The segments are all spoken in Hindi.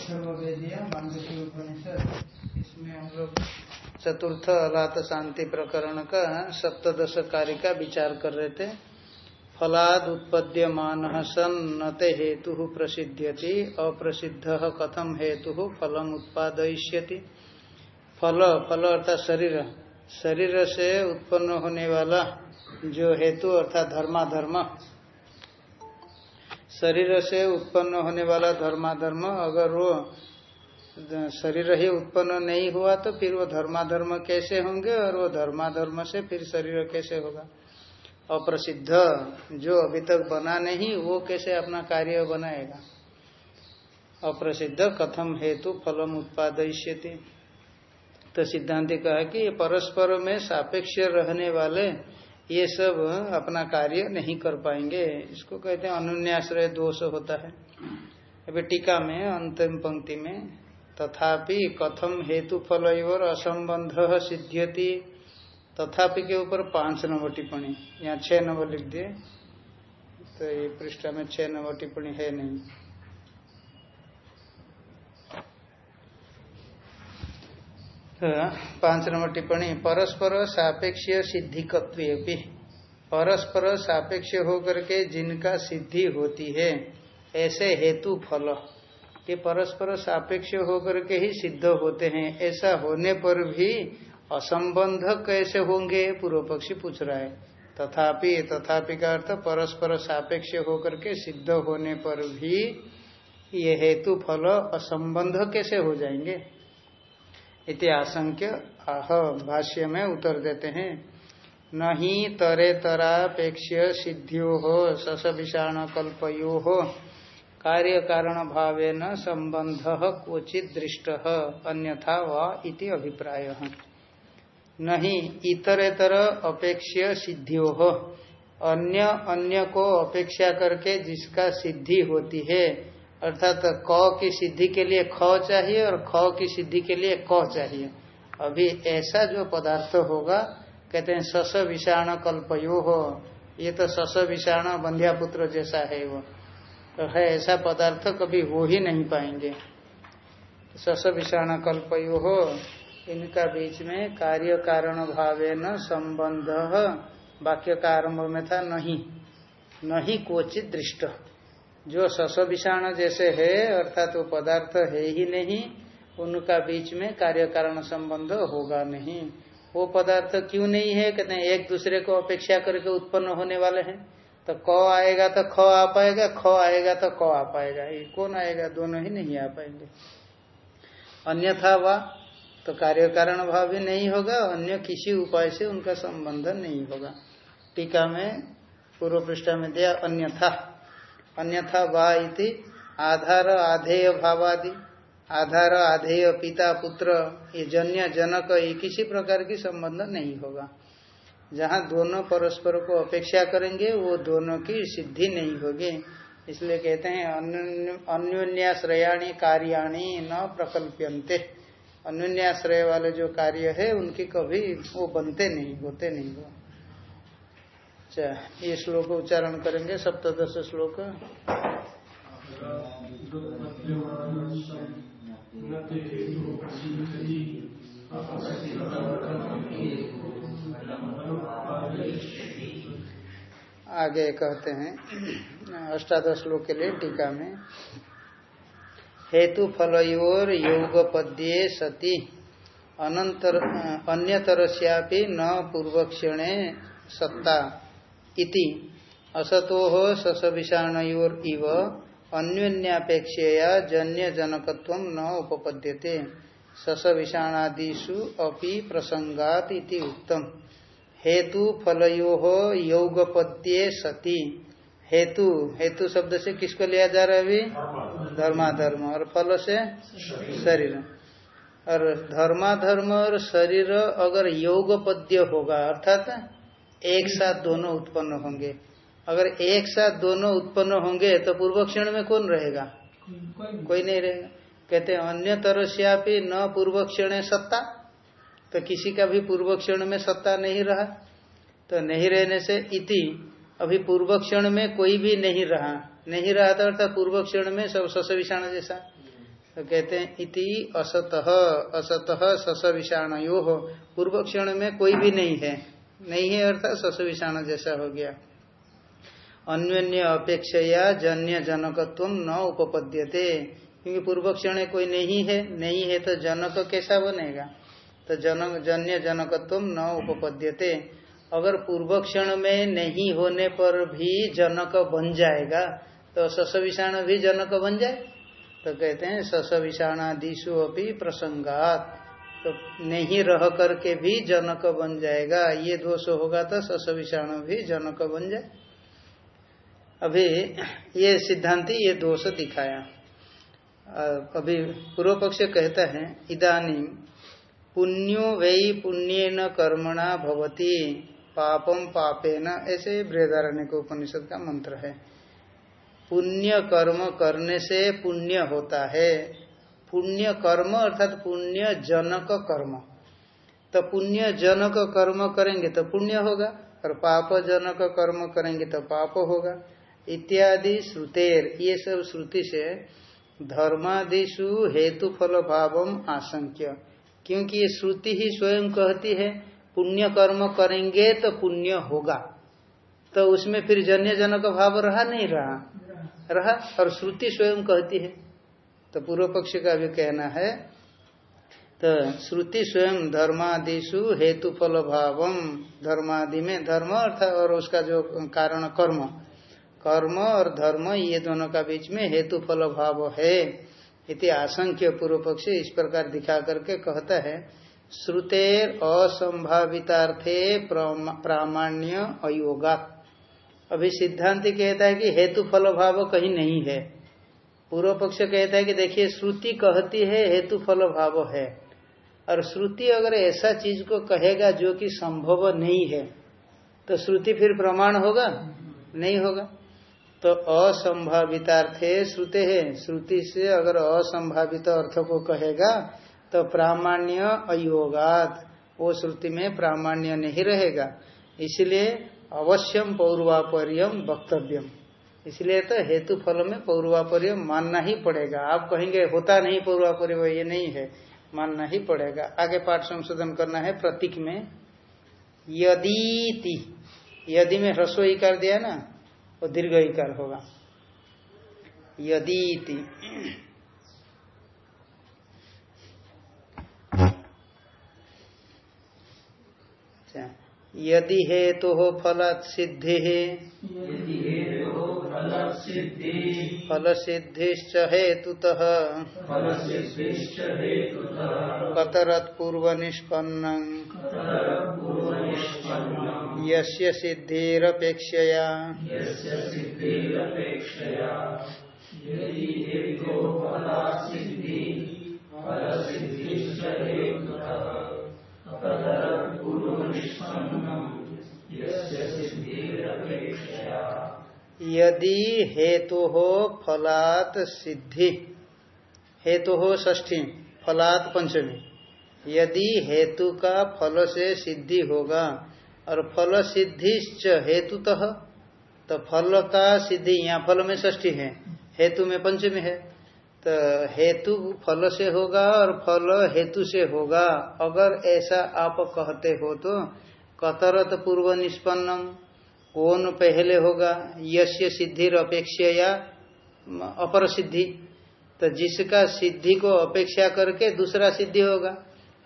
हम लोग चतुर्थ अलात शांति प्रकरण का सप्तश कार्य का विचार कर रहे थे। फलाद उत्पद्यमान सन नते हेतु प्रसिद्ध्यति, अप्रसिद्ध कथम हेतु, फलम उत्पादयिष्यति। फल फल अर्थात शरीर। शरीर से उत्पन्न होने वाला जो हेतु अर्थात धर्माधर्म शरीर से उत्पन्न होने वाला धर्माधर्म, अगर वो शरीर ही उत्पन्न नहीं हुआ तो फिर वो धर्माधर्म कैसे होंगे और वो धर्माधर्म से फिर शरीर कैसे होगा? अप्रसिद्ध, जो अभी तक बना नहीं, वो कैसे अपना कार्य बनाएगा? अप्रसिद्ध, कथम हेतु फलम उत्पादयिष्यति। तो सिद्धांति कहा कि परस्पर में सापेक्ष रहने वाले ये सब अपना कार्य नहीं कर पाएँगे। इसको कहते हैं अनुन्याश्रय दोष होता है। अभी टीका में, अंतिम पंक्ति में, तथापि कथम हेतु फल और असंबंध सिद्ध्यति। तथापि के ऊपर पाँच नंबर टिप्पणी। यहाँ छह नंबर लिख दिए। तो ये पृष्ठा में छह नंबर टिप्पणी है नहीं। पाँच नंबर टिप्पणी, परस्पर सापेक्ष सिद्धिकत्व परस्पर सापेक्ष होकर के जिनका सिद्धि होती है, ऐसे हेतु फल। ये परस्पर सापेक्ष होकर के ही सिद्ध होते हैं, ऐसा होने पर भी असंबंध कैसे होंगे, पूर्व पक्षी पूछ रहा है। तथापि तथापि का अर्थ, परस्पर सापेक्ष होकर के सिद्ध होने पर भी ये हेतु फल, असंबंध कैसे हो जाएँगे? इति आशंक्य, आह, भाष्य में उत्तर देते हैं। नहीं तरे तरापेक्ष सिद्धियो हो सस विषाण कल्पयो हो कार्य कारण भावे न संबंध क्वचित दृष्ट, अन्यथा व इति अभिप्राय। नहीं इतरेतर अपेक्ष सिद्धियों हो अन्य अन्य को अपेक्षा करके जिसका सिद्धि होती है अर्थात क की सिद्धि के लिए ख चाहिए और ख की सिद्धि के लिए क चाहिए। अभी ऐसा जो पदार्थ होगा, कहते हैं सस विषाण कल्पयो हो। ये तो सस विषाण बंध्या पुत्र जैसा है वो। तो है ऐसा पदार्थ कभी हो ही नहीं पाएँगे। सस विषाण कल्पयो हो, इनका बीच में कार्य कारण भावे न संबंध। वाक्य का आरंभ में था, नहीं। नहीं क्वचित दृष्ट। जो सस विषाण जैसे है, अर्थात वो पदार्थ है ही नहीं, उनका बीच में कार्य कारण संबंध होगा नहीं। वो पदार्थ क्यों नहीं है? कहते हैं, एक दूसरे को अपेक्षा करके उत्पन्न होने वाले हैं। तो क आएगा तो ख आ पाएगा, ख आएगा तो क आ पाएगा। ये कौन आएगा? दोनों ही नहीं आ पाएँगे। अन्यथा वा तो कार्य कारण भाव भी नहीं होगा, अन्य किसी उपाय से उनका संबंध नहीं होगा। टीका में पूर्व पृष्ठा में दिया अन्यथा। अन्यथा वा इति आधार, आधेय भावादि। आधार, आधेय पिता, पुत्र, ये जन्य, जनक, ये किसी प्रकार की संबंध नहीं होगा। जहाँ दोनों परस्पर को अपेक्षा करेंगे, वो दोनों की सिद्धि नहीं होगी। इसलिए कहते हैं अन्योन्याश्रयाणी कार्याणी न प्रकल्प्यंते अन्याश्रय वाले जो कार्य है, उनकी कभी वो बनते नहीं, होते नहीं वो अच्छा ये श्लोक उच्चारण करेंगे सप्तश श्लोक। आगे कहते हैं, अष्टादश श्लोक के लिए टीका में। हेतु फलोर योग पद्ये सती, अनंतर न पूर्वक्षणे सत्ता। इति। असतो सस विषाणयोर इव। अन्योन्यापेक्षया जन्य जनकत्व न उपपद्यते। सस विषाणादिषु अपि प्रसंगात इति उत्तम हेतु फलयो योगपद्ये सति। हेतु हेतु शब्द से किसको लिया जा रहा है अभी? धर्माधर्म। और फल से शरीर। और धर्माधर्म और शरीर अगर योग पद्य होगा, अर्थात एक साथ दोनों उत्पन्न होंगे। अगर एक साथ दोनों उत्पन्न होंगे तो पूर्व क्षण में कौन रहेगा? कोई नहीं रहेगा। कहते हैं अन्य तरस्यापि न पूर्व क्षण सत्ता। तो किसी का भी पूर्व क्षण में सत्ता नहीं रहा तो नहीं रहने से इति। अभी पूर्व क्षण में कोई भी नहीं रहा। नहीं रहा था अर्थात पूर्व क्षण में सब सस विषाण जैसा। तो कहते हैं, इति असतः असतः सस विषाण यो हो पूर्व क्षण में कोई भी नहीं है। नहीं है अर्थात सस विषाण जैसा हो गया। अन्य अपेक्षया जन्य जनकत्व न उपपद्यते। क्योंकि पूर्व क्षण कोई नहीं है नहीं है तो जनक कैसा बनेगा? तो जनक जन्य जनकत्व न उपपद्यते। अगर पूर्व क्षण में नहीं होने पर भी जनक बन जाएगा तो सस विषाणु भी जनक बन जाए। तो कहते हैं सस विषाणादिशु अभी प्रसंगात। तो नहीं रह करके भी जनक बन जाएगा। ये दोष होगा तो सस विषाणु भी जनक बन जाए। अभी ये सिद्धांति, ये दोष दिखाया। अभी पूर्व पक्ष कहता है, इदानी पुण्यो पुण्य न कर्मणा भवती पापम पापे न ऐसे बृहदारण्य को उपनिषद का मंत्र है। पुण्य कर्म करने से पुण्य होता है। पुण्य कर्म अर्थात पुण्य जनक कर्म। तो पुण्य जनक कर्म करेंगे तो पुण्य होगा, और पाप जनक कर्म करेंगे तो पाप होगा। इत्यादि श्रुतेर, ये सब श्रुति से धर्मादिशु हेतु फल भावम आशंक्य। क्योंकि ये श्रुति ही स्वयं कहती है, पुण्य कर्म करेंगे तो पुण्य होगा। तो उसमें फिर जन्य जनक भाव रहा नहीं रहा? रहा, और श्रुति स्वयं कहती है। तो पूर्व पक्ष का भी कहना है तो श्रुति स्वयं धर्मादिशु हेतु फल भावम धर्मादि में धर्म अर्थात और उसका जो कारण कर्म। कर्म और धर्म, ये दोनों का बीच में हेतु फल भाव है, इति आशंक्य पूर्व पक्ष इस प्रकार दिखा करके कहता है, श्रुतेर असंभावितार्थे प्रामाण्य अयोगा। अभी सिद्धांत कहता है कि हेतु फल भाव कहीं नहीं है। पूर्व पक्ष कहता है कि देखिए, श्रुति कहती है, हेतु फल भाव है। और श्रुति अगर ऐसा चीज़ को कहेगा जो कि संभव नहीं है तो श्रुति फिर प्रमाण होगा? नहीं होगा। तो असंभावित असंभावितार्थे श्रुते है। श्रुति से अगर असंभावित अर्थ को कहेगा तो प्रामाण्य अयोगात। वो श्रुति में प्रामाण्य नहीं रहेगा। इसलिए अवश्यम पौर्वापर्यम वक्तव्यम। इसलिए तो हेतु फल में पौर्वापर्य मानना ही पड़ेगा। आप कहेंगे, होता नहीं पौर्वापर्य ये नहीं है। मानना ही पड़ेगा। आगे पाठ संशोधन करना है प्रतीक में। यदि यदि में ह्रस्व कर दिया ना, वो दीर्घ इकार होगा। यदि अच्छा। यदि हेतु तो फल सिद्धि फल सिद्धिश्च हेतुतः। कतरत्पूर्व निष्पन्न यस्य सिद्धिरपेक्षया। यदि हेतु हो फलात सिद्धि। हेतु हो ष्ठी फलात पंचमी। यदि हेतु का फल से सिद्धि होगा, और फल सिद्धिश्च हेतुतः तो फल का सिद्धि, यहाँ फल में ष्ठी है, हेतु में पंचमी है। तो हेतु फल से होगा और फल हेतु से होगा। अगर ऐसा आप कहते हो तो कतरत पूर्व निष्पन्नम। कौन पहले होगा? यश्य सिद्धि अपेक्षा या अपर सिद्धि। तो जिसका सिद्धि को अपेक्षा करके दूसरा सिद्धि होगा।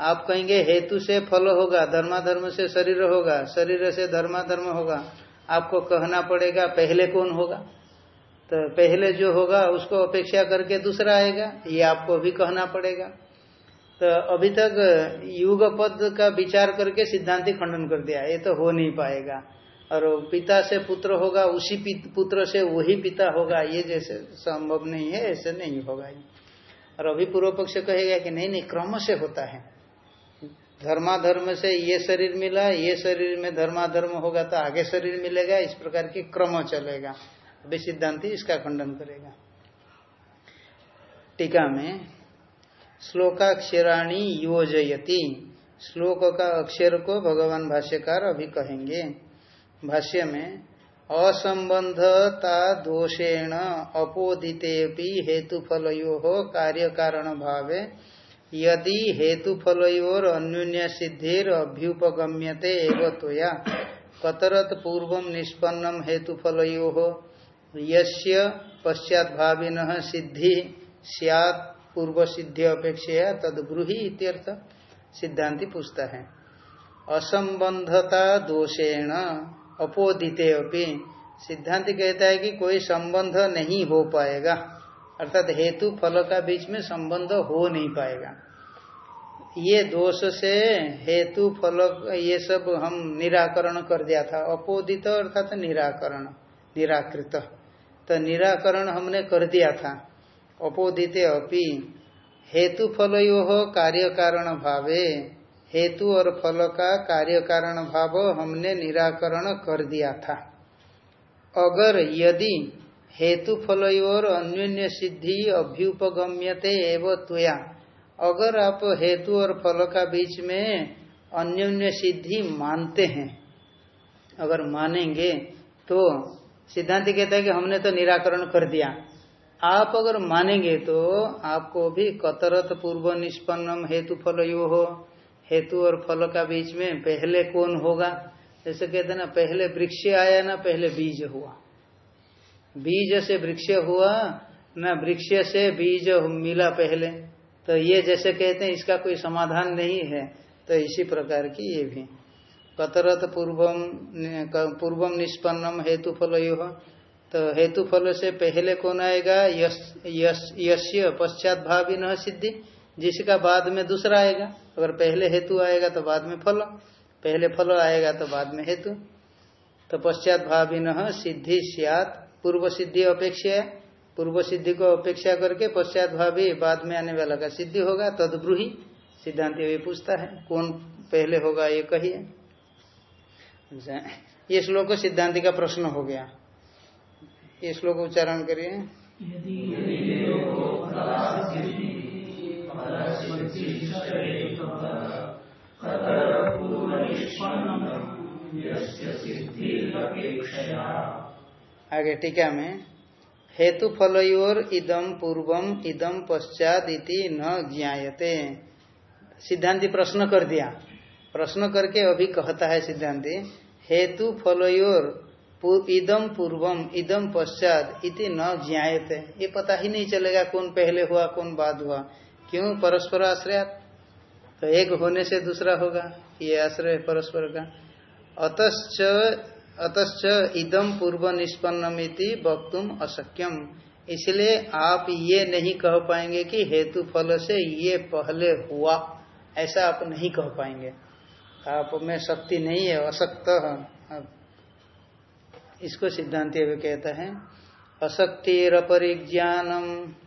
आप कहेंगे, हेतु से फल होगा, धर्माधर्म से शरीर होगा, शरीर से धर्माधर्म होगा। आपको कहना पड़ेगा, पहले कौन होगा? तो पहले जो होगा, उसको अपेक्षा करके दूसरा आएगा, ये आपको भी कहना पड़ेगा। तो अभी तक युग पद का विचार करके सिद्धांति खंडन कर दिया, ये तो हो नहीं पाएगा। और पिता से पुत्र होगा, उसी पुत्र से वही पिता होगा, ये जैसे संभव नहीं है, ऐसे नहीं होगा ये। और अभी पूर्व पक्ष कहेगा कि नहीं नहीं, क्रम से होता है। धर्माधर्म से ये शरीर मिला, ये शरीर में धर्माधर्म होगा तो आगे शरीर मिलेगा, इस प्रकार की क्रम चलेगा। अभी सिद्धांति इसका खंडन करेगा। टीका में, श्लोकाक्षराणी योजयति। श्लोक का अक्षर को भगवान भाष्यकार अभी कहेंगे। भाष्य में, असंबंधता दोषेण अपोदिते हेतु फलो कार्य कारण भावे यदि हेतु फलोर अन्य सिद्धिर अभ्युपगम्यते तोया कतरत पूर्व निष्पन्नम हेतु फलो यस्य पश्चात भाविन सिद्धि सियात पूर्व सिद्धि अपेक्षा तद इत्यर्थ सिद्धांति पूछता है। असंबंधता दोषेण अपोदिते अपनी सिद्धांत कहता है कि कोई संबंध नहीं हो पाएगा। अर्थात हेतु फल का बीच में संबंध हो नहीं पाएगा। ये दोष से हेतु फल, ये सब हम निराकरण कर दिया था। अपोदित अर्थात निराकरण, निराकृत। तो निराकरण हमने कर दिया था। अपोदित अपि। हेतु फल यो कार्य कारण भावे। हेतु और फल का कार्य कारण भाव हमने निराकरण कर दिया था। अगर यदि हेतु फल और अन्य सिद्धि अभ्युपगम्यते एवं त्वया, अगर आप हेतु और फल का बीच में अन्योन्य सिद्धि मानते हैं, अगर मानेंगे तो सिद्धांत कहता है कि हमने तो निराकरण कर दिया। आप अगर मानेंगे तो आपको भी कतरत पूर्व निष्पन्नम हेतु फल यो हो हेतु और फल का बीच में पहले कौन होगा? जैसे कहते ना, पहले वृक्ष आया ना पहले बीज हुआ। बीज से वृक्ष हुआ ना वृक्ष से बीज मिला पहले। तो ये जैसे कहते हैं, इसका कोई समाधान नहीं है। तो इसी प्रकार की ये भी। कतरत पूर्वम पूर्वम निष्पन्नम हेतु फल तो हेतु फल से पहले कौन आएगा? यश यश पश्चात भावी न सिद्धि। जिसका बाद में दूसरा आएगा। अगर पहले हेतु आएगा तो बाद में फल, पहले फल आएगा तो बाद में हेतु। तो पश्चात भावी न सिद्धि सियात, पूर्व सिद्धि अपेक्षा पूर्व सिद्धि को अपेक्षा करके पश्चात भावी बाद में आने वाला का सिद्धि होगा, तदब्रूही सिद्धांत भी पूछता है, कौन पहले होगा ये कहिए। ये श्लोक सिद्धांति का प्रश्न हो गया। ये श्लोक उच्चारण करिए। आगे टीका में हेतु फलोर इदम पूर्वम इदम पश्चात इति न ज्ञायते। सिद्धांति प्रश्न कर दिया। प्रश्न करके अभी कहता है सिद्धांति, हेतु फलोर इदम पूर्वम इदम पश्चात इति न ज्ञायते। ये पता ही नहीं चलेगा कौन पहले हुआ, कौन बाद हुआ। क्यों? परस्पर आश्रय तो एक होने से दूसरा होगा, ये आश्रय परस्पर का। अतश्च अतश्च इदम पूर्व निष्पन्नमिति वक्तुम अशक्यम इसलिए आप ये नहीं कह पाएँगे कि हेतु फल से ये पहले हुआ, ऐसा आप नहीं कह पाएँगे। आप में शक्ति नहीं है अशक्त इसको सिद्धांत कहता है अशक्तिर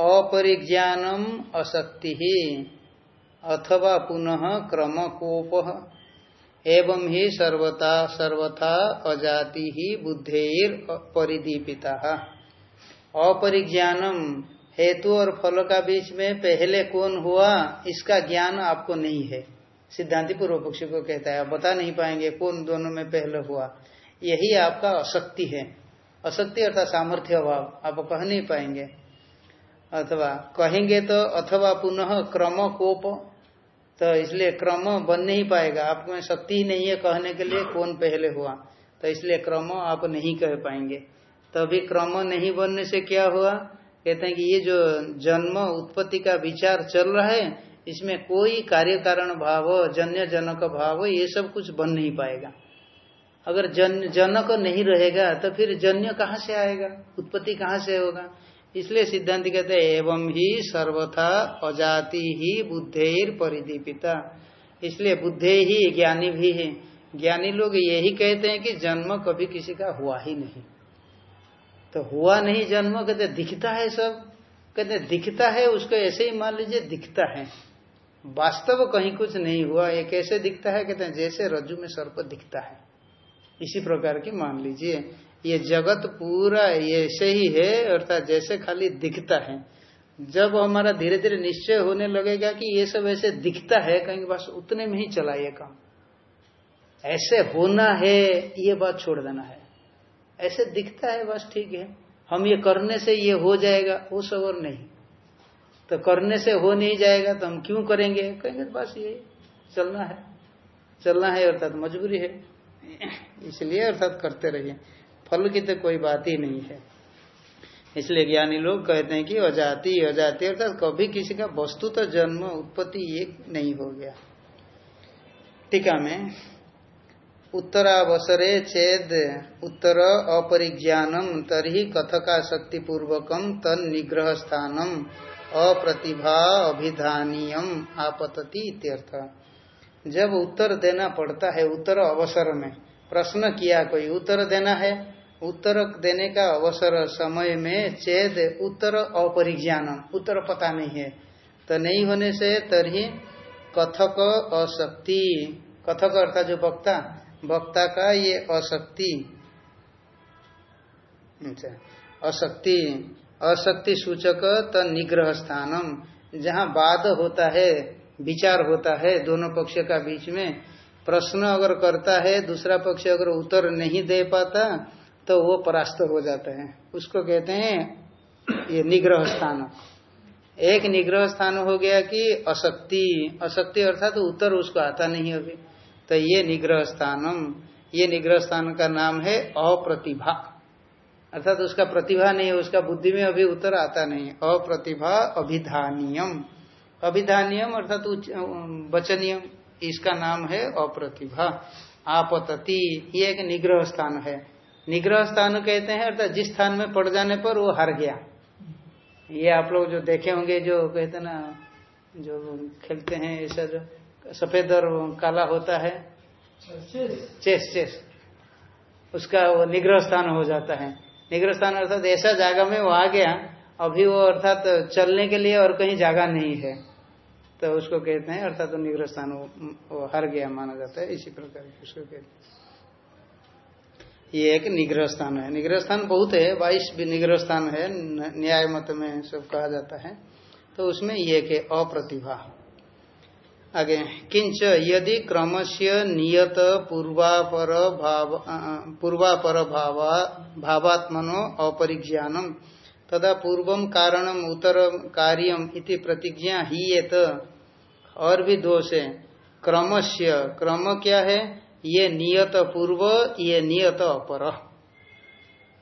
अपरिज्ञानम अशक्ति अथवा पुनः क्रम कोप एवं ही सर्वता सर्वथा अजाति ही बुद्धेर परिदीपिता। अपरिज्ञानम हेतु और फल का बीच में पहले कौन हुआ, इसका ज्ञान आपको नहीं है। सिद्धांति पूर्व पक्षी को कहता है बता नहीं पाएँगे कौन दोनों में पहले हुआ। यही आपका अशक्ति है। अशक्ति अर्थात सामर्थ्य अभाव, आप कह नहीं पाएँगे। अथवा कहेंगे तो अथवा पुनः क्रम कोप तो इसलिए क्रम बन नहीं पाएगा। आपको में शक्ति ही नहीं है कहने के लिए, कौन पहले हुआ? तो इसलिए क्रम आप नहीं कह पाएँगे। तभी तो क्रम नहीं बनने से क्या हुआ? कहते हैं कि ये जो जन्म उत्पत्ति का विचार चल रहा है, इसमें कोई कार्य कारण भाव, जन्य जनक भाव, ये सब कुछ बन नहीं पाएगा। अगर जन, जनक नहीं रहेगा तो फिर जन्य कहाँ से आएगा? उत्पत्ति कहाँ से होगा? इसलिए सिद्धांत कहते हैं, एवं ही सर्वथा अजाति ही बुद्धेर परिदीपिता। इसलिए बुद्धे ही ज्ञानी भी है। ज्ञानी लोग यही कहते हैं कि जन्म कभी किसी का हुआ ही नहीं। तो हुआ नहीं जन्म, कहते दिखता है सब। कहते दिखता है, उसको ऐसे ही मान लीजिए, दिखता है। वास्तव कहीं कुछ नहीं हुआ, ये कैसे दिखता है? कहते हैं, जैसे रज्जु में सर्प दिखता है। इसी प्रकार की मान लीजिए, ये जगत पूरा ऐसे ही है, अर्थात जैसे खाली दिखता है। जब हमारा धीरे धीरे निश्चय होने लगेगा कि ये सब ऐसे दिखता है, कहीं बस उतने में ही चला ये काम। ऐसे होना है, ये बात छोड़ देना है। ऐसे दिखता है, बस ठीक है। हम ये करने से ये हो जाएगा, वो सब और नहीं। तो करने से हो नहीं जाएगा तो हम क्यों करेंगे? कहेंगे बस ये चलना है। चलना है, अर्थात मजबूरी है। इसलिए अर्थात करते रहिए। फल की तो कोई बात ही नहीं है। इसलिए ज्ञानी लोग कहते हैं कि अजाति अजाति अर्थात कभी किसी का वस्तु तो जन्म, उत्पत्ति ये नहीं हो गया। टीका में, उत्तरावसरे चेद उत्तर अपरिज्ञानम तरी कथका शक्ति पूर्वकम तन निग्रह स्थानम अप्रतिभा अभिधानीयम आपतति इत्यर्थ। जब उत्तर देना पड़ता है, उत्तर अवसर में। प्रश्न किया कोई, उत्तर देना है? उत्तर देने का अवसर समय में चेद उत्तर अपरिज्ञानम, उत्तर पता नहीं है। तो नहीं होने से तरी कथक अशक्ति। कथक अर्थात जो वक्ता वक्ता का ये अशक्ति। अच्छा अशक्ति। अशक्ति सूचक तो निग्रह स्थानम, जहाँ वाद होता है विचार होता है दोनों पक्ष का बीच में। प्रश्न अगर करता है, दूसरा पक्ष अगर उत्तर नहीं दे पाता तो वो परास्त हो जाता है। उसको कहते हैं, ये निग्रह स्थान। एक निग्रह स्थान हो गया कि अशक्ति अशक्ति अर्थात तो उत्तर उसको आता नहीं अभी। तो ये निग्रह स्थानम। ये निग्रह स्थान का नाम है अप्रतिभा। अर्थात तो उसका प्रतिभा नहीं है उसका बुद्धि में अभी उत्तर आता नहीं। अप्रतिभा अभिधानियम। अभिधानियम अर्थात वचनियम, इसका नाम है अप्रतिभा, आपतति, ये एक निग्रह स्थान है। निग्रह स्थान कहते हैं, अर्थात जिस स्थान में पड़ जाने पर वो हार गया। ये आप लोग जो देखे होंगे, जो कहते ना, जो खेलते हैं, ऐसा जो सफ़ेद और काला होता है, चेस चेस, उसका वो निग्रह स्थान हो जाता है। निग्रह स्थान अर्थात ऐसा जगह में वो आ गया अभी वो अर्थात तो चलने के लिए और कहीं जगह नहीं है। तो उसको कहते हैं, अर्थात तो निग्रह स्थान वो हर गया माना जाता है, इसी प्रकार उसको कहते हैं। ये एक निग्रह स्थान है। निग्रह स्थान बहुत है, बाईस भी निग्रह स्थान है न्याय मत में सब कहा जाता है। तो उसमें ये के अप्रतिभा। आगे, किंच यदि क्रमस्य नियत पूर्वापर भाव पूर्वापर भावा भावात्मनो अपरिज्ञानम। तदा पूर्वम कारणम उत्तर कार्यम इति प्रतिज्ञा ही ये और भी दोष है। क्रमस्य, क्रम क्या है? ये नियत पूर्व, ये नियत अपर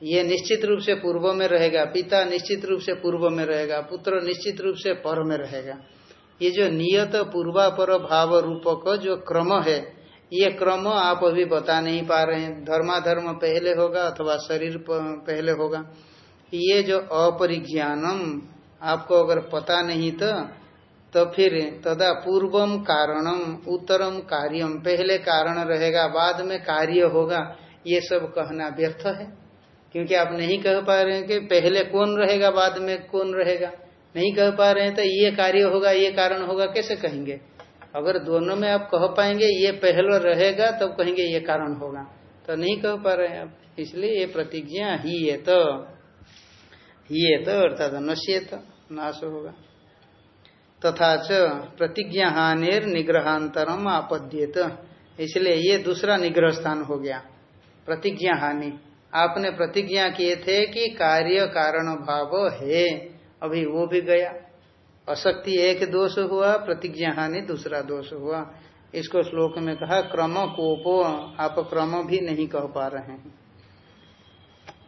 ये निश्चित रूप से पूर्व में रहेगा, पिता निश्चित रूप से पूर्व में रहेगा, पुत्र निश्चित रूप से पर में रहेगा। ये जो नियत पूर्वापर भाव रूपक जो क्रम है, ये क्रम आप अभी बता नहीं पा रहे हैं। धर्माधर्म पहले होगा अथवा शरीर पहले होगा। ये जो अपरिज्ञानम, आपको अगर पता नहीं तो तो फिर तदा पूर्वम कारणम, उत्तरम कार्यम। पहले कारण रहेगा, बाद में कार्य होगा। ये सब कहना व्यर्थ है। क्योंकि आप नहीं कह पा रहे हैं कि पहले कौन रहेगा, बाद में कौन रहेगा। नहीं कह पा रहे हैं तो ये कार्य होगा, ये कारण होगा, कैसे कहेंगे? अगर दोनों में आप कह पाएँगे, ये पहले रहेगा, तब तो कहेंगे ये कारण होगा। तो नहीं कह पा रहे हैं आप। इसलिए ये प्रतिज्ञा ही है तो। है तो अर्थात नश्यत, नाश होगा। तथा च प्रतिज्ञा हानिर निग्रहांतरम आपद्यत। इसलिए ये दूसरा निग्रह स्थान हो गया प्रतिज्ञा हानि आपने प्रतिज्ञा किए थे कि कार्य कारण भाव है, अभी वो भी गया। अशक्ति एक दोष हुआ प्रतिज्ञा हानि दूसरा दोष हुआ। इसको श्लोक में कहा, क्रम कोपो, आप क्रम भी नहीं कह पा रहे हैं।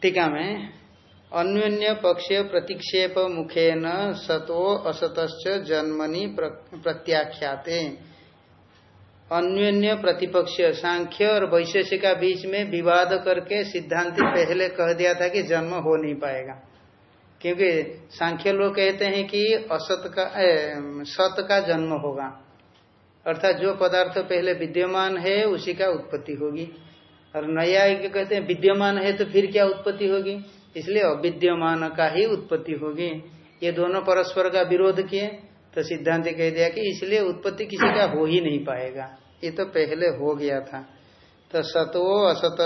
टीका में अन्योन्य पक्ष प्रतिक्षेप मुखेन सतो असत जन्मनि प्रत्याख्याते। अन्योन्य प्रतिपक्ष सांख्य और वैशेषिका बीच में विवाद करके सिद्धांति पहले कह दिया था कि जन्म हो नहीं पाएगा। क्योंकि सांख्य लोग कहते हैं कि असत का ए, सत का जन्म होगा। अर्थात जो पदार्थ पहले विद्यमान है उसी का उत्पत्ति होगी। और नया कहते हैं विद्यमान है तो फिर क्या उत्पत्ति होगी? इसलिए अविद्यमान का ही उत्पत्ति होगी। ये दोनों परस्पर का विरोध किए तो सिद्धांत कह दिया कि इसलिए उत्पत्ति किसी का हो ही नहीं पाएगा। ये तो पहले हो गया था। तो सतो असत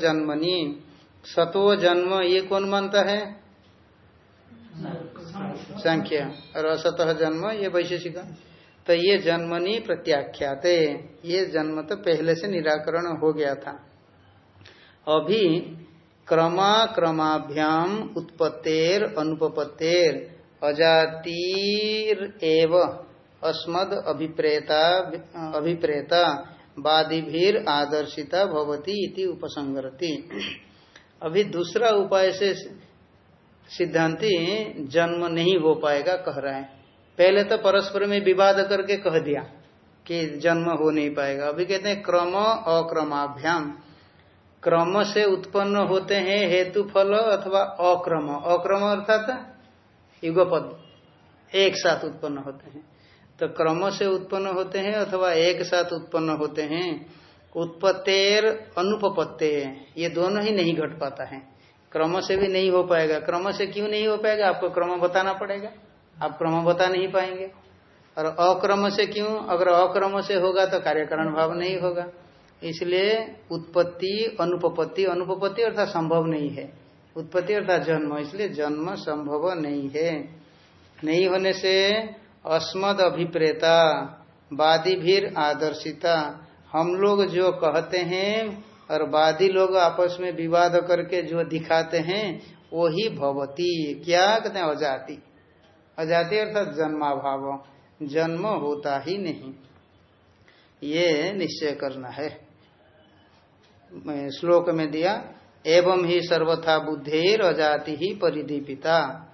जन्मनी। सतो जन्म, ये कौन मानता है? संख्या। और असत जन्म, ये वैशेषिक। तो ये जन्मनी प्रत्याख्याते। ये जन्म तो पहले से निराकरण हो गया था। अभी क्रमा क्रमाभ्याम उत्पत्तेर अनुपत्तेर अजातिर एव, अस्मद अभिप्रेता अभिप्रेता बादिभीर आदर्शिता भवती इति उपसंगरती अभी दूसरा उपाय से सिद्धांति जन्म नहीं हो पाएगा कह रहा है। पहले तो परस्पर में विवाद करके कह दिया कि जन्म हो नहीं पाएगा। अभी कहते हैं क्रम अक्रमाभ्याम। क्रम से उत्पन्न होते हैं हेतु फल अथवा अक्रम। अक्रम अर्थात युगपद एक साथ उत्पन्न होते हैं। तो क्रम से उत्पन्न होते हैं अथवा एक साथ उत्पन्न होते हैं। उत्पत्तेर अनुपत्ते ये दोनों ही नहीं घट पाता है। क्रम से भी नहीं हो पाएगा। क्रम से क्यों नहीं हो पाएगा? आपको क्रम बताना पड़ेगा। आप क्रम बता नहीं पाएँगे। और अक्रम से क्यों? अगर अक्रम से होगा तो कार्यकरण भाव नहीं होगा। इसलिए उत्पत्ति, अनुपपत्ति अनुपपत्ति अर्थात संभव नहीं है। उत्पत्ति अर्थात जन्म, इसलिए जन्म संभव नहीं है। नहीं होने से अस्मद अभिप्रेता वादी भीर आदर्शिता। हम लोग जो कहते हैं और वादी लोग आपस में विवाद करके जो दिखाते हैं वो ही भवती। क्या कहते हैं? अजाति। अजाति अर्थात जन्माभाव। जन्म होता ही नहीं। ये निश्चय करना है। श्लोक में दिया, एवं ही सर्वथा बुद्धेर अजाति ही परिदीपिता।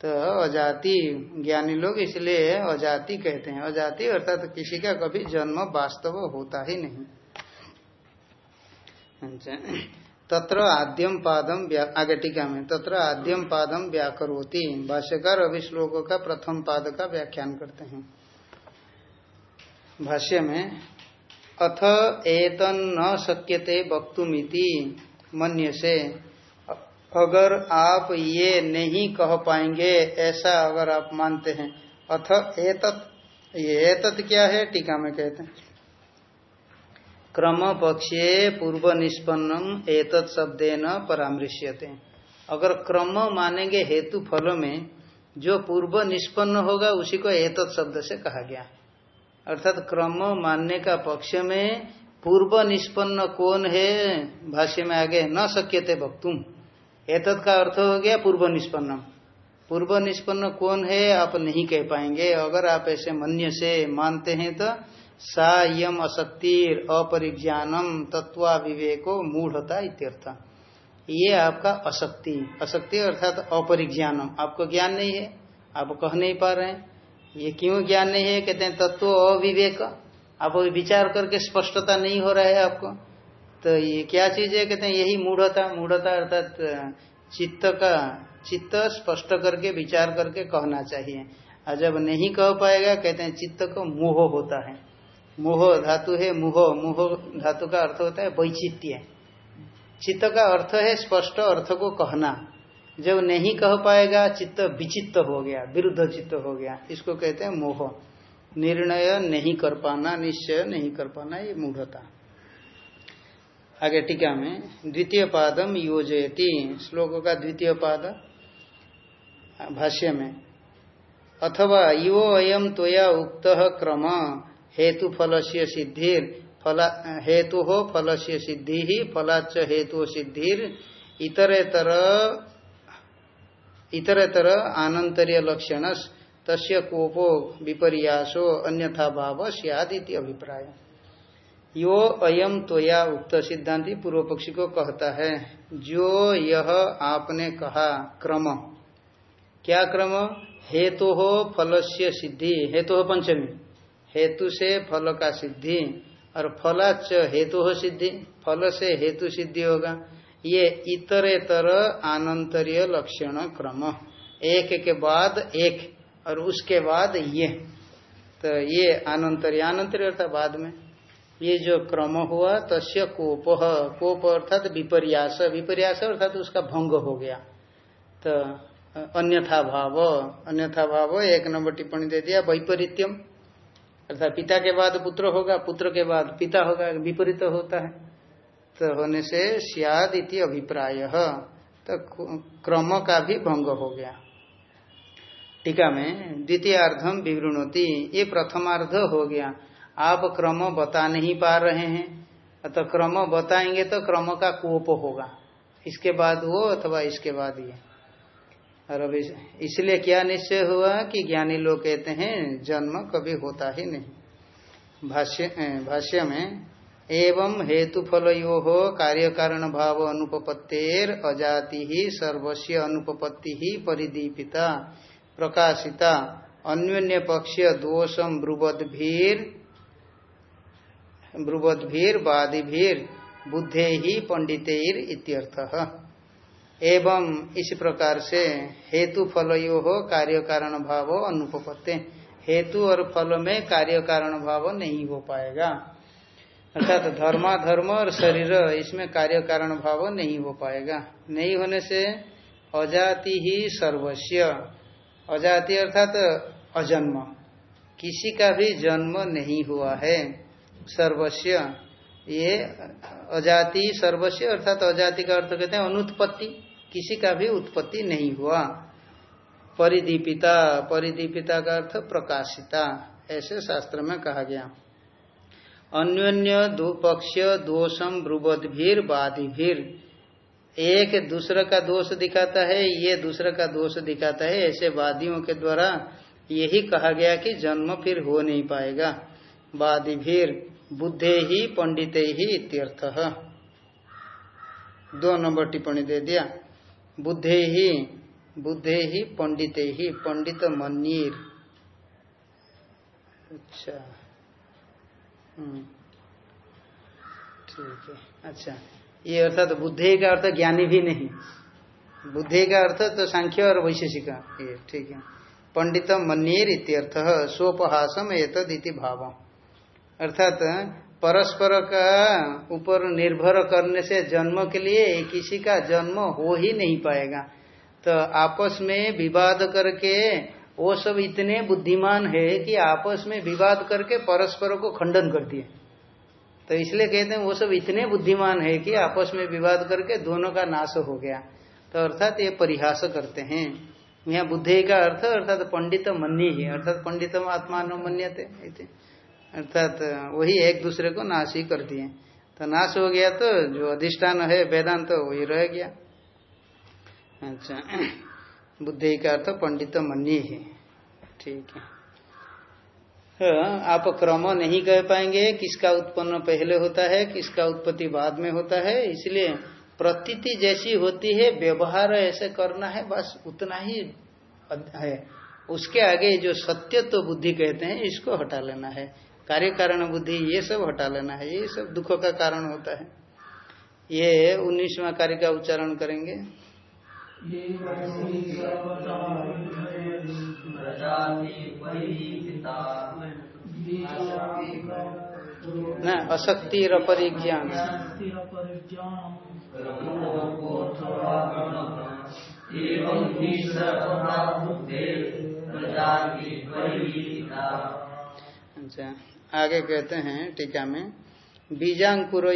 तो अजाति, ज्ञानी लोग इसलिए अजाति कहते हैं। अजाति अर्थात तो किसी का कभी जन्म वास्तव होता ही नहीं। अच्छा। तत्र आद्यम पादम आगे टीका में, तत्र आद्यम पादम व्याकरोती। भाष्यकार अभी श्लोकों का प्रथम पाद का व्याख्यान करते हैं। भाष्य में अथ एतन न शक्यते वक्तुमिति मन्य से अगर आप ये नहीं कह पाएँगे, ऐसा अगर आप मानते हैं। अथ एतत, ये एतत क्या है? टीका में कहते हैं। क्रम पक्षे पूर्व निष्पन्नम एतत् न परामृश्यते। अगर क्रम मानेंगे हेतु फल में, जो पूर्व निष्पन्न होगा, उसी को एतत् शब्द से कहा गया। अर्थात क्रम मानने का पक्ष में पूर्व निष्पन्न कौन है, भाष्य में आगे, न सक्यते भक्तुम एतत् का अर्थ हो गया पूर्व निष्पन्न पूर्व निष्पन्न कौन है, आप नहीं कह पाएँगे। अगर आप ऐसे मन्य से मानते हैं तो सा यम अशक्तिर अपरिज्ञानम तत्वा विवेको मूढ़ता इत्यर्थ। ये आपका अशक्ति अशक्ति अर्थात अपरिज्ञानम। आपको ज्ञान नहीं है, आप कह नहीं पा रहे हैं। ये क्यों ज्ञान नहीं है? कहते हैं, तत्व अविवेक। आप विचार करके स्पष्टता नहीं हो रहा है आपको। तो ये क्या चीज़ है? कहते हैं, यही मूढ़ता। मूढ़ता अर्थात, चित्त का, चित्त स्पष्ट करके, विचार करके कहना चाहिए। और जब नहीं कह पाएगा, कहते हैं, चित्त को मोह होता है। मोह धातु है मुह। मुह धातु का अर्थ होता है वैचित्य चित्त का अर्थ है स्पष्ट अर्थ को कहना। जब नहीं कह पाएगा, चित्त विचित्त हो गया, विरुद्ध चित्त हो गया। इसको कहते हैं मोह। निर्णय नहीं कर पाना, निश्चय नहीं कर पाना, ये मूढ़ता। आगे टीका में, द्वितीय पादम योजयती। श्लोक का द्वितीय पाद, भाष्य में। अथवा यो अयम तोया उक्त क्रम, हेतु फल से सिद्धिर, फला, हेतु हो फल से सिद्धि ही फलाच हेतु सिद्धिर, इतरेतर इतरेतर आनंतर्य लक्षण तस्य कोपो विपर्यासो अन्यथा भाव सियादिति अभिप्राय। यो अयम तोया उक्त सिद्धांति पूर्व पक्षी को कहता है, जो यह आपने कहा, क्रम। क्या क्रम? हेतु हो फल से सिद्धि। हेतु हो पंचमी। हेतु से फल का सिद्धि। और फलाच हेतु हो सिद्धि। फल से हेतु सिद्धि होगा। ये इतरेतर आनंतरीय लक्षण क्रम। एक के बाद एक, और उसके बाद ये। तो ये आनंतरी आनंतरी अर्थात बाद में। ये जो क्रम हुआ, तस्य कोप कोप अर्थात विपर्यास विपर्यास अर्थात उसका भंग हो गया। तो अन्यथा भाव अन्यथा भाव, एक नंबर टिप्पणी दे दिया, वैपरीत्यम। अर्थात पिता के बाद पुत्र होगा, पुत्र के बाद पिता होगा, विपरीत होता है। तो होने से सियाद इति अभिप्राय। तो क्रम का भी भंग हो गया। टीका में द्वितीय अर्धम विवृणती, ये प्रथमार्ध हो गया। आप क्रम बता नहीं पा रहे हैं तो क्रम बताएँगे तो क्रम का कोप होगा। इसके बाद वो अथवा इसके बाद ये। और अभी इसलिए क्या निश्चय हुआ कि ज्ञानी लोग कहते हैं, जन्म कभी होता ही नहीं। भाष्य भाष्य में एवं हेतु फल यो हो कार्य कारण भाव अनुपत्तेर अजाति ही सर्वस्व अनुपत्ति ही परिदीपिता, प्रकाशिता अन्योन्य पक्ष दोषम ब्रुवद्भीर ब्रुवद्भीर वादिभीर बुद्धे ही पंडितेर इत्यर्थ। एवं इस प्रकार से हेतु फलयो हो कार्य कारण भाव अनुपत्ते हेतु और फल में कार्य कारण भाव नहीं हो पाएगा। अर्थात धर्मा धर्म और शरीर, इसमें कार्य कारण भाव नहीं हो पाएगा। नहीं होने से अजाति ही सर्वस्व। अजाति अर्थात अजन्म। किसी का भी जन्म नहीं हुआ है। सर्वस्व। ये अजाति सर्वस्व अर्थात अजाति का अर्थ कहते हैं अनुत्पत्ति। किसी का भी उत्पत्ति नहीं हुआ। परिदीपिता। परिदीपिता का अर्थ प्रकाशिता। ऐसे शास्त्र में कहा गया। अन्योन्य दो पक्ष दोषम ब्रुवदभीर बाधिभीर एक दूसरे का दोष दिखाता है, ये दूसरे का दोष दिखाता है। ऐसे वादियों के द्वारा यही कहा गया कि जन्म फिर हो नहीं पाएगा। वादिभीर बुद्धे ही, पंडिते ही इत्यर्थ। दो नंबर टिप्पणी दे दिया। बुद्धे ही बुद्धे ही, पंडिते ही, पंडित मनीर अच्छा। ठीक है। अच्छा। ये अर्थात तो बुद्धि का अर्थ ज्ञानी भी नहीं। बुद्धि का अर्थ तो सांख्य और वैशेषिक। ये ठीक है। पंडित मनीर इत्यर्थ स्वोपहासम एतद भाव अर्थात, परस्पर का ऊपर निर्भर करने से जन्म के लिए किसी का जन्म हो ही नहीं पाएगा। तो आपस में विवाद करके वो सब इतने बुद्धिमान है कि आपस में विवाद करके परस्पर को खंडन कर दिए तो इसलिए कहते हैं वो सब इतने बुद्धिमान है कि आपस में विवाद करके दोनों का नाश हो गया। तो अर्थात ये परिहास करते हैं। यहाँ बुद्धि का अर्थ अर्थात पंडित मन्य ही, अर्थात पंडितम आत्मा मन्यते अर्थात वही एक दूसरे को नाश ही कर दिए तो नाश हो गया तो जो अधिष्ठान है, वेदांत तो वही रह गया। अच्छा। बुद्धि का अर्थ पंडित मनी है ठीक है। हाँ, आप क्रम नहीं कह पाएँगे किसका उत्पन्न पहले होता है किसका उत्पत्ति बाद में होता है इसलिए प्रतीति जैसी होती है व्यवहार ऐसे करना है बस उतना ही है। उसके आगे जो सत्य तो बुद्धि कहते हैं इसको हटा लेना है। कार्य कारण बुद्धि ये सब हटा लेना है ये सब दुखों का कारण होता है। ये उन्नीसवा कार्य का उच्चारण करेंगे। न अशक्ति अपरिज्ञान अच्छा आगे कहते हैं टीका में। बीजांकुर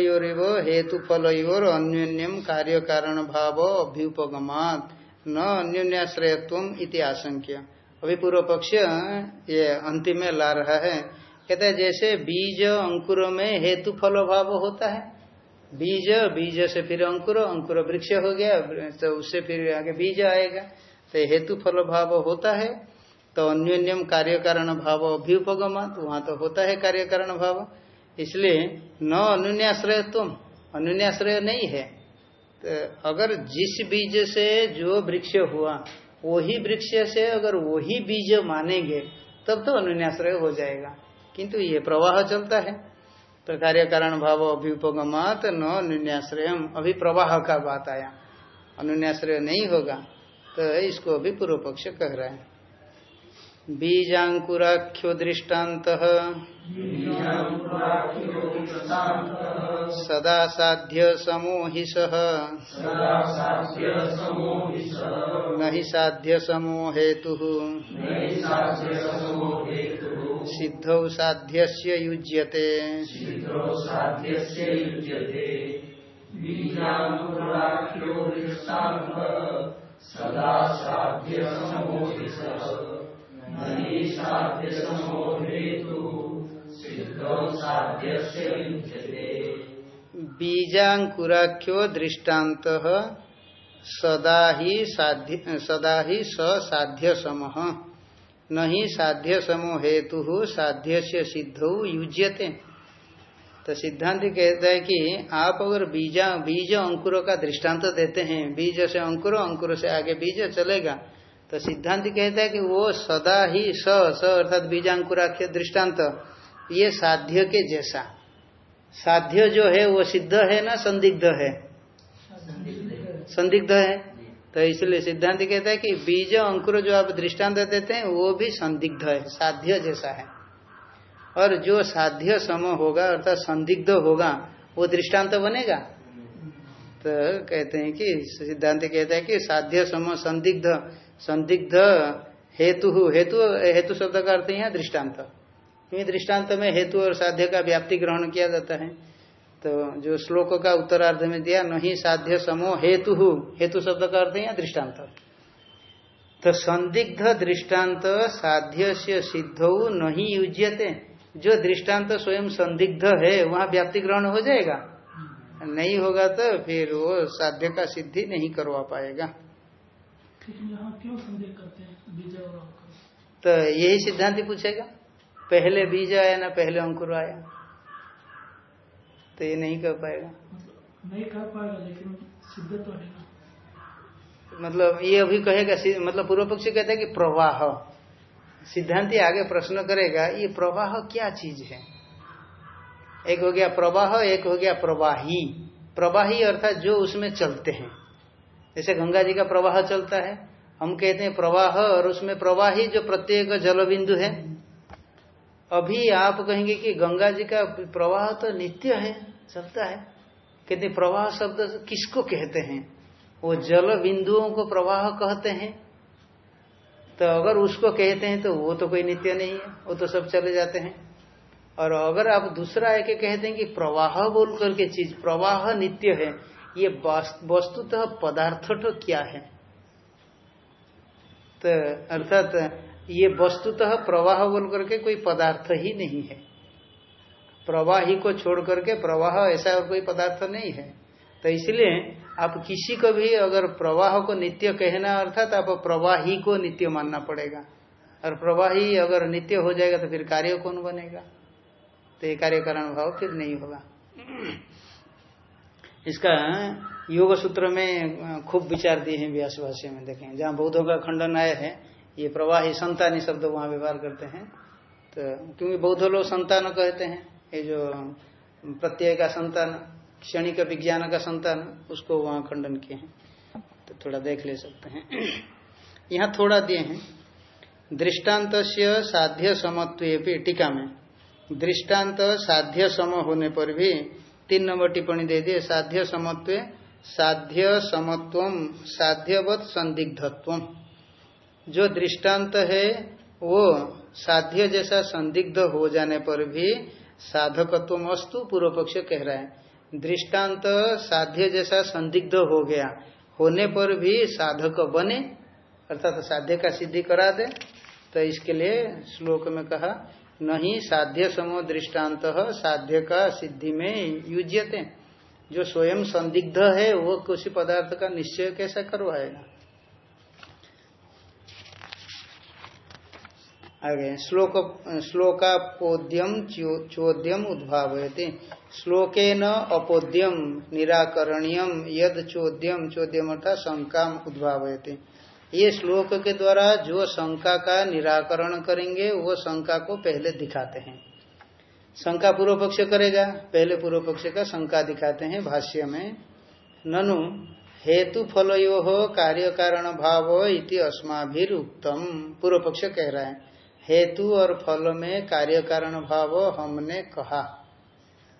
हेतु फल अन्योन्यम कार्य कारण भाव अभ्युपगमात। न अन्योन्याश्रयत्व इति आशंक्य। अभी पूर्व पक्ष ये अंतिम में ला रहा है, कहते हैं, जैसे बीज अंकुर में हेतु फल भाव होता है। बीज बीज से फिर अंकुर अंकुर वृक्ष हो गया तो उससे फिर आगे बीज आएगा। तो हेतु फल भाव होता है तो अन्योन्यम कार्य कारण भाव अभ्युपगमा तो वहाँ तो होता है कार्य कारण भाव इसलिए न अनुन्याश्रय तुम, अनुन्याश्रय नहीं है। तो अगर जिस बीज से जो वृक्ष हुआ, वही वृक्ष से अगर वही बीज मानेंगे, तब तो अनुन्याश्रय हो जाएगा। किंतु ये प्रवाह चलता है। तो कार्य कारण भाव अभ्युपगमात न अनुन्याश्रय अभी प्रवाह का बात आया। अनुन्याश्रय नहीं होगा तो इसको अभी पूर्व पक्ष कह रहा है। बीजाकुराख्यो दृष्टांत सदा साध्य समोहिष न ही साध्य समो हेतु सिद्धौ युज्यते। सदा साध्य समोहिष बीजाकुराख्यो दृष्टांत सदा ही साध्य सदा ही साध्य सम न ही साध्य समो हेतु साध्य से सिद्ध युज्यते। तो सिद्धांत कहता है कि आप अगर बीजा बीज अंकुरों का दृष्टांत देते हैं, बीज से अंकुर अंकुर से आगे बीज चलेगा तो सिद्धांत कहता है कि वो सदा ही स स अर्थात बीजांकुराख्य दृष्टांत, ये साध्य के जैसा। साध्य जो है, वो सिद्ध है ना संदिग्ध है? संदिग्ध है। तो इसलिए सिद्धांत कहता है कि बीज अंकुर जो आप दृष्टांत देते हैं, वो भी संदिग्ध है, साध्य जैसा है। और जो साध्य सम होगा, अर्थात संदिग्ध होगा, वो दृष्टांत बनेगा? तो कहते हैं कि सिद्धांत कहता है कि साध्य सम संदिग्ध संदिग्ध हेतु हेतु हेतु शब्द का अर्थ यहाँ दृष्टांत। क्योंकि दृष्टांत में हेतु और साध्य का व्याप्ति ग्रहण किया जाता है। तो जो श्लोक का उत्तरार्ध में दिया नहीं साध्य समो हेतु हेतु शब्द का अर्थ यहाँ दृष्टांत। तो संदिग्ध दृष्टांत साध्य से सिद्ध नहीं युज्यते। जो दृष्टांत स्वयं संदिग्ध है वहाँ व्याप्ति ग्रहण हो जाएगा। नहीं होगा तो फिर वो साध्य का सिद्धि नहीं करवा पाएगा क्यों संदेह करते हैं बीज और तो यही सिद्धांत पूछेगा। पहले बीज आया ना पहले अंकुर आया। तो ये नहीं कर पाएगा। मतलब नहीं कर पाएगा लेकिन सिद्ध तो नहीं मतलब ये अभी कहेगा मतलब पूर्व पक्षी कहता है कि प्रवाह। सिद्धांति आगे प्रश्न करेगा ये प्रवाह क्या चीज़ है? एक हो गया प्रवाह एक हो गया प्रवाही। प्रवाही अर्थात जो उसमें चलते हैं। जैसे गंगा जी का प्रवाह चलता है, हम कहते हैं प्रवाह, और उसमें प्रवाही जो प्रत्येक जल बिंदु है। अभी आप कहेंगे कि गंगा जी का प्रवाह तो नित्य है, चलता है। कहते प्रवाह शब्द किसको कहते हैं? वो जल बिंदुओं को प्रवाह कहते हैं। तो अगर उसको कहते हैं तो वो तो कोई नित्य नहीं है, वो तो सब चले जाते हैं। और अगर आप दूसरा एक कहते हैं कि प्रवाह बोल करके चीज़, प्रवाह नित्य है ये वस्तुतः पदार्थ तो क्या है? तो अर्थात ये वस्तुतः प्रवाह बोल करके कोई पदार्थ ही नहीं है। प्रवाही को छोड़ करके प्रवाह ऐसा और कोई पदार्थ नहीं है। तो इसलिए आप किसी को भी अगर प्रवाह को नित्य कहना, अर्थात आप प्रवाही को नित्य मानना पड़ेगा। और प्रवाही अगर नित्य हो जाएगा तो फिर कार्य कौन बनेगा? तो ये कार्य कारण भाव फिर नहीं होगा। इसका योग सूत्र में खूब विचार दिए हैं व्यास भाष्य में, देखें। जहाँ बौद्धों का खंडन आया है, ये प्रवाही संतानी शब्द वहाँ व्यवहार करते हैं। तो क्योंकि बौद्ध लोग संतान कहते हैं, ये जो प्रत्यय का संतान क्षणिक विज्ञान का संतान, उसको वहाँ खंडन किए हैं। तो थोड़ा देख ले सकते हैं। यहाँ थोड़ा दिए हैं। दृष्टांत साध्य समत्व टीका में। दृष्टांत साध्य सम होने पर भी तीन नंबर टिप्पणी दे दिए साध्य समत्व साध्य समत्व साध्यवत संदिग्धत्व जो दृष्टांत है, वो साध्य जैसा संदिग्ध हो जाने पर भी साधकत्व अस्तु पूर्व पक्ष कह रहा है। दृष्टांत साध्य जैसा संदिग्ध हो गया, होने पर भी साधक बने, अर्थात साध्य का सिद्धि करा दे। तो इसके लिए श्लोक में कहा नहीं साध्य समो दृष्टांत साध्य का सिद्धि में युज्यते। जो स्वयं संदिग्ध है, वो किसी पदार्थ का निश्चय कैसा करवाएगा आगे, श्लोक, श्लोकापोद्यम चोद्यम उद्भावयती। श्लोकेन अपोद्यम, निराकरणीयम, यद चोद्यम चोद्यम अर्थात शंका उद्भावयती। ये श्लोक के द्वारा जो शंका का निराकरण करेंगे, वो शंका को पहले दिखाते हैं। शंका पूर्व पक्ष करेगा, पहले पूर्व पक्ष का शंका दिखाते हैं भाष्य में। ननु, हेतु फल फलयो कार्य कारण भाव इति अस्माभिर उत्तम पूर्व पक्ष कह रहा है, हेतु और फल में कार्य कारण भाव हमने कहा।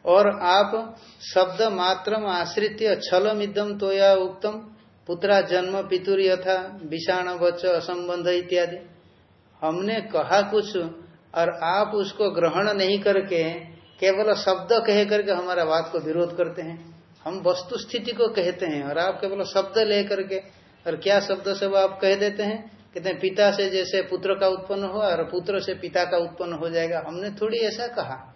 और आप शब्द मात्र आश्रित छलम इदम तोया उत्तम पुत्रा जन्म पितुर यथा, विषाण वच, असंबंध इत्यादि। हमने कहा कुछ और आप उसको ग्रहण नहीं करके केवल शब्द कह करके हमारा बात को विरोध करते हैं। हम वस्तु स्थिति को कहते हैं और आप केवल शब्द ले करके और क्या शब्द से वो आप कह देते हैं? कहते हैं, पिता से जैसे पुत्र का उत्पन्न हुआ और पुत्र से पिता का उत्पन्न हो जाएगा। हमने थोड़ी ऐसा कहा।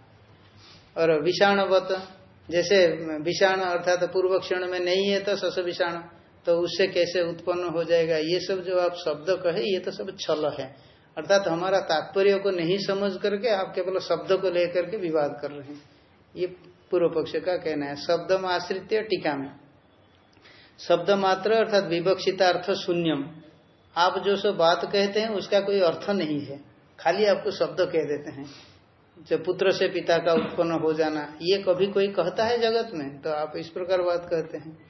और विषाणवत, जैसे विषाण अर्थात पूर्व क्षण में नहीं है तो सस विषाण। तो उससे कैसे उत्पन्न हो जाएगा? ये सब जो आप शब्द कहे, ये तो सब छल है। अर्थात हमारा तात्पर्य को नहीं समझ करके आप केवल शब्द को लेकर के विवाद कर रहे हैं। ये पूर्व पक्ष का कहना है। शब्द आश्रित टीका में शब्द मात्र अर्थात विवक्षिता अर्थ शून्यम। आप जो सब बात कहते हैं, उसका कोई अर्थ नहीं है। खाली आपको शब्द कह देते हैं। जो पुत्र से पिता का उत्पन्न हो जाना, ये कभी कोई कहता है जगत में? तो आप इस प्रकार बात कहते हैं।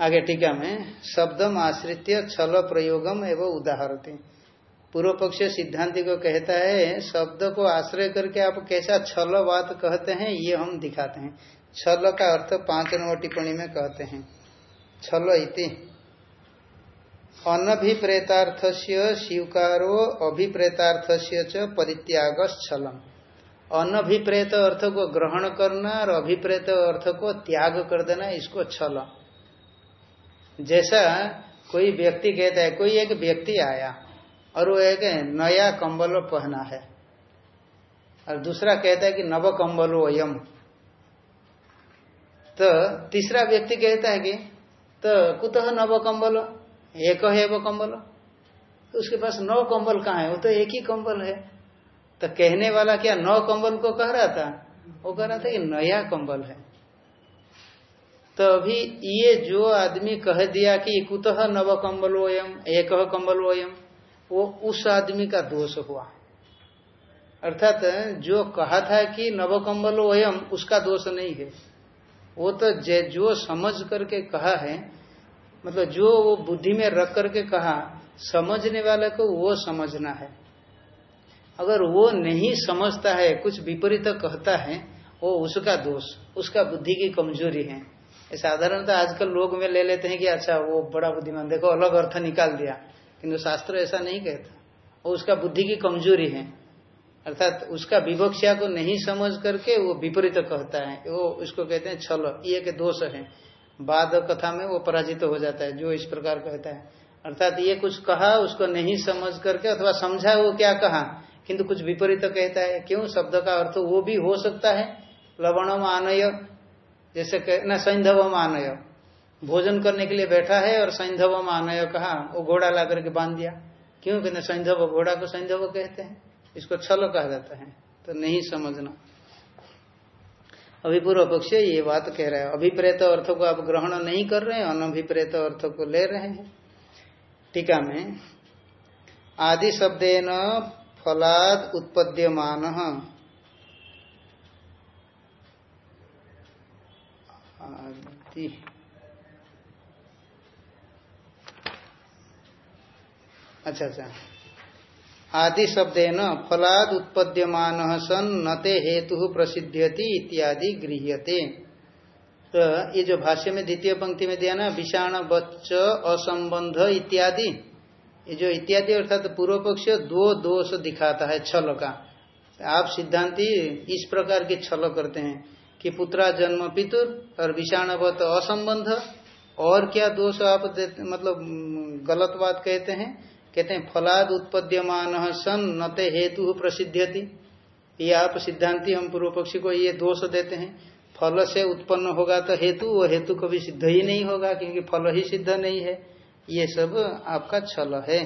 आगे टीका में, शब्दम आश्रित छल प्रयोगम एवं उदाहरती। पूर्व पक्ष सिद्धांति को कहता है, शब्द को आश्रय करके आप कैसा छल बात कहते हैं, ये हम दिखाते हैं। छल का अर्थ पाँच नंबर टिप्पणी में कहते हैं। छल इति। अनभिप्रेतार्थ स्वीकारो अभिप्रेतार्थ से परित्याग छलम अनभिप्रेत अर्थ को ग्रहण करना और अभिप्रेत अर्थ को त्याग कर देना, इसको छल। जैसा कोई व्यक्ति कहता है, कोई एक व्यक्ति आया और वो एक नया कंबल पहना है। और दूसरा कहता है कि नव कंबल वयम। तो तीसरा व्यक्ति कहता है कि तो कुतः नव कंबल? एक है वो कंबल। तो उसके पास नौ कंबल कहाँ है? वो तो एक ही कंबल है। तो कहने वाला क्या नौ कंबल को कह रहा था? वो कह रहा था कि नया कंबल है। तो अभी ये जो आदमी कह दिया कि कुतः नव कंबल वयम एक कंबल वयम वो उस आदमी का दोष हुआ। अर्थात जो कहा था कि नव कंबल वयम उसका दोष नहीं है। वो तो जो समझ करके कहा है मतलब जो वो बुद्धि में रख करके कहा, समझने वाले को वो समझना है। अगर वो नहीं समझता है, कुछ विपरीत कहता है, वो उसका दोष, उसका बुद्धि की कमज़ोरी है। साधारणतः आजकल लोग में ले लेते हैं कि अच्छा वो बड़ा बुद्धिमान, देखो अलग अर्थ निकाल दिया। किंतु शास्त्र ऐसा नहीं कहता। वो उसका बुद्धि की कमज़ोरी है। अर्थात उसका विवक्षा को नहीं समझ करके वो विपरीत कहता है। वो उसको कहते हैं छल। ये के दोष है। बाद कथा में वो पराजित हो जाता है, जो इस प्रकार कहता है। अर्थात ये कुछ कहा, उसको नहीं समझ करके अथवा समझा वो क्या कहा, किंतु कुछ विपरीत कहता है। क्यों? शब्द का अर्थ वो भी हो सकता है। लवणम आनय जैसे न सैंधवम आनय। भोजन करने के लिए बैठा है और सैंधवम आनय कहा, वो घोड़ा ला करके बाँध दिया। क्यों? कहते सैंधव, घोड़ा को सैंधव कहते हैं। इसको छल कहा जाता है तो नहीं समझना। अभिपूर्व पक्ष ये बात कह रहा है। अभिप्रेत अर्थ को आप ग्रहण नहीं कर रहे हैं, अनभिप्रेत अर्थ को ले रहे हैं। टीका में, आदि शब्देन फलाद उत्पद्यमान। आदि अच्छा अच्छा। आदि शब्द न फलाद उत्पद्यमान सन नते हेतु प्रसिद्ध्यति इत्यादि गृह्यते। तो ये जो भाष्य में द्वितीय पंक्ति में दिया ना, विषाण बच्च असंबंध इत्यादि, ये जो इत्यादि अर्थात तो पूर्व पक्ष दो दोष दिखाता है, छल का। आप सिद्धांति इस प्रकार के छल करते हैं। कि पुत्रा जन्म पितुर और विषाणवत असंबंध, और क्या दोष आप मतलब गलत बात कहते हैं? कहते हैं, फलाद उत्पद्यमान सन नते हेतु प्रसिद्ध्यति। ये आप सिद्धांति हम पूर्व पक्षी को ये दोष देते हैं। फल से उत्पन्न होगा तो हेतु, वो हेतु कभी सिद्ध ही नहीं होगा, क्योंकि फल ही सिद्ध नहीं है। ये सब आपका छल है।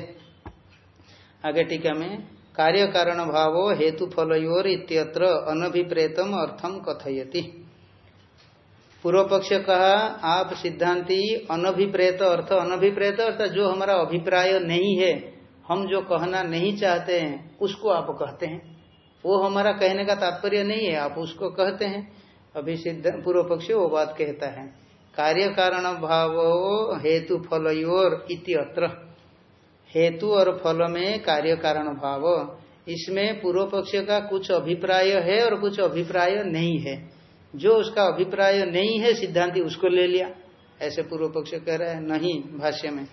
आगे टीका में कार्य कारण भावो हेतु फलोर इत्यत्र अनभिप्रेतम अर्थम कथयति। पूर्व पक्ष कहा, आप सिद्धांति अनभिप्रेत अर्थ अनभिप्रेत अर्थ जो हमारा अभिप्राय नहीं है, हम जो कहना नहीं चाहते हैं, उसको आप कहते हैं। वो हमारा कहने का तात्पर्य नहीं है, आप उसको कहते हैं। अभी सिद्ध पूर्व पक्ष वो बात कहता है। कार्य कारण भाव हेतु फलोर इति अत्र हेतु और फल में कार्य कारण भाव। इसमें पूर्व पक्ष का कुछ अभिप्राय है और कुछ अभिप्राय नहीं है। जो उसका अभिप्राय नहीं है, सिद्धांति उसको ले लिया। ऐसे पूर्व पक्ष कह रहा है, नहीं, भाष्य में।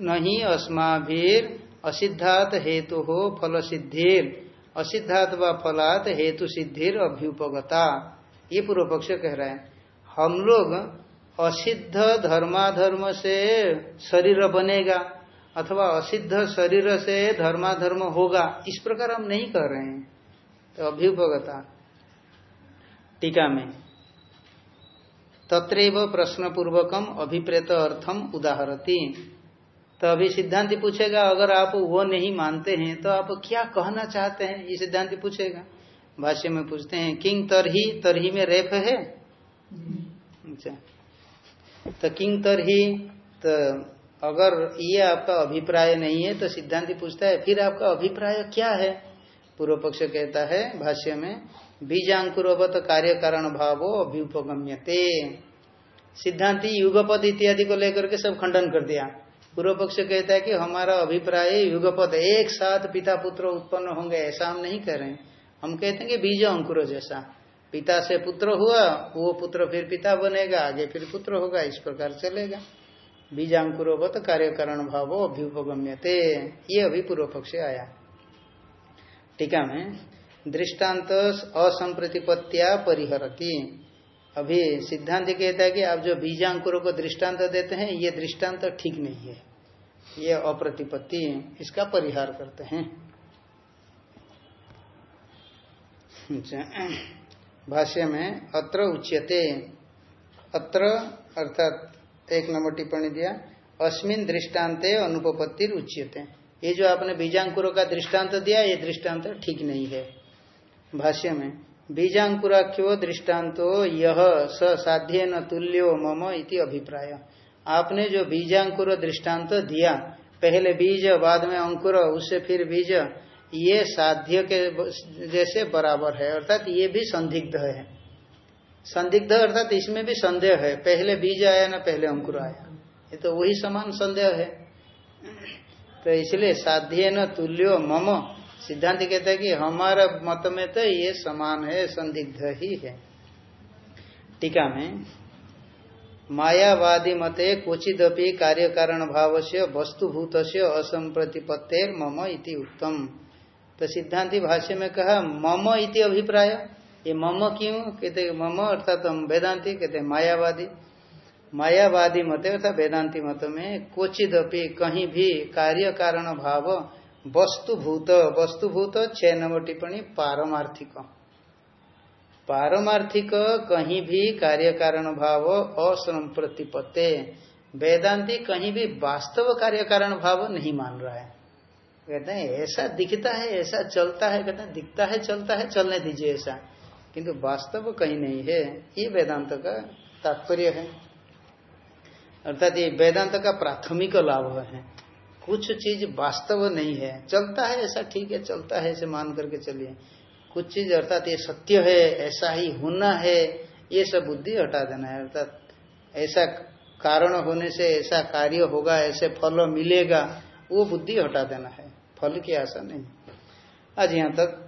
नहीं, अस्माभीर असिद्धात हेतु हो फल सिद्धिर असिद्धात व फलात हेतु सिद्धिर अभ्युपगता। ये पूर्व पक्ष कह रहा है। हम लोग असिद्ध धर्माधर्म से शरीर बनेगा। अथवा असिद्ध शरीर से धर्माधर्म होगा इस प्रकार हम नहीं कर रहे हैं। तो अभ्युपगता। टीका में तत्रैव प्रश्न पूर्वकम अभिप्रेत अर्थम उदाहरती। तो अभी सिद्धांति पूछेगा अगर आप वो नहीं मानते हैं तो आप क्या कहना चाहते हैं? ये सिद्धांति पूछेगा। भाष्य में पूछते हैं किंग तरही तरही में रेप है? अच्छा। तो किंग तरही तो अगर ये आपका अभिप्राय नहीं है तो सिद्धांति पूछता है, फिर आपका अभिप्राय क्या है? पूर्व पक्ष कहता है, भाष्य में बीजांकुरवत कार्य कारण भावो अभ्युपगम्यते। सिद्धांति युगपद इत्यादि को लेकर के सब खंडन कर दिया। पूर्व पक्ष कहता है कि हमारा अभिप्राय युगपद, एक साथ पिता पुत्र उत्पन्न होंगे, ऐसा हम नहीं कह रहे हम कहते हैं कि बीज अंकुर जैसा। पिता से पुत्र हुआ, वो पुत्र फिर पिता बनेगा, आगे फिर पुत्र होगा, इस प्रकार चलेगा। बीजांकुरोवत कार्य कारण भाव अभ्युपगम्यते। ये अभी पूर्व पक्ष आया। टीका में दृष्टांत असंप्रतिपत्तिया परिहरती। अभी सिद्धांत कहता है कि आप जो बीजांकुरों को दृष्टांत देते हैं ये दृष्टांत ठीक नहीं है। ये अप्रतिपत्ति इसका परिहार करते हैं। अच्छा, भाष्य में अत्र उच्यते। अत्र अर्थात एक नंबर टिप्पणी दिया, अस्मिन दृष्टान्ते अनुपत्तिर उच्यते। ये जो आपने बीजांकुरों का दृष्टांत दिया, ये दृष्टांत ठीक नहीं है। भाष्य में बीजांकुराख्यो दृष्टान्तो यह स साध्य न तुल्यो मम इति अभिप्राय। आपने जो बीजांकुर दृष्टांत दिया, पहले बीज, बाद में अंकुर, उससे फिर बीज, ये साध्य के जैसे बराबर है, अर्थात ये भी संदिग्ध है। संदिग्ध अर्थात इसमें भी संदेह है। पहले बीज आया ना पहले अंकुर आया। ये तो वही समान संदेह है। तो इसलिए साध्य न तुल्यो मम। सिद्धांत कहता है कि हमारा मत में तो ये समान है, संदिग्ध ही है। टीका में, मायावादी मते क्वचिदपि कार्य कारण भाव से वस्तुभूत से असंप्रतिपत्तेर मम इति उत्तम। तो सिद्धांति भाष्य में कहा, मम इति अभिप्राय। ये मम क्यों? कहते मम अर्थात हम वेदांति, कहते मायावादी। मायावादी मत अर्थात वेदांति मत में क्वचित अपनी कहीं भी कार्य कारण भाव वस्तुभूत वस्तुभूत छह नंबर टिप्पणी पारमार्थिक। पारमार्थिक कहीं भी कार्य कारण भाव असंप्रतिपत्ते। वेदांति कहीं भी वास्तव कार्य कारण भाव नहीं मान रहा है। कहते हैं, ऐसा दिखता है, ऐसा चलता है, कहते हैं, दिखता है, चलता है, चलने दीजिए ऐसा। किंतु वास्तव कहीं नहीं है, ये वेदांत का तात्पर्य है। अर्थात ये वेदांत का प्राथमिक लाभ है। कुछ चीज़ वास्तव नहीं है। चलता है ऐसा ठीक है, चलता है ऐसे मान करके चलिए। कुछ चीज़ अर्थात ये सत्य है, ऐसा ही होना है, ये सब बुद्धि हटा देना है। अर्थात ऐसा कारण होने से, ऐसा कार्य होगा, ऐसे फल मिलेगा, वो बुद्धि हटा देना है। फल की आशा नहीं। आज यहाँ तक